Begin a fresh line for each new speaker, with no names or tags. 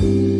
you